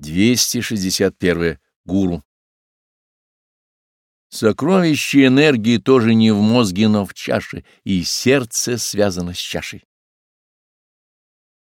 261. Гуру. Сокровище энергии тоже не в мозге, но в чаше, и сердце связано с чашей.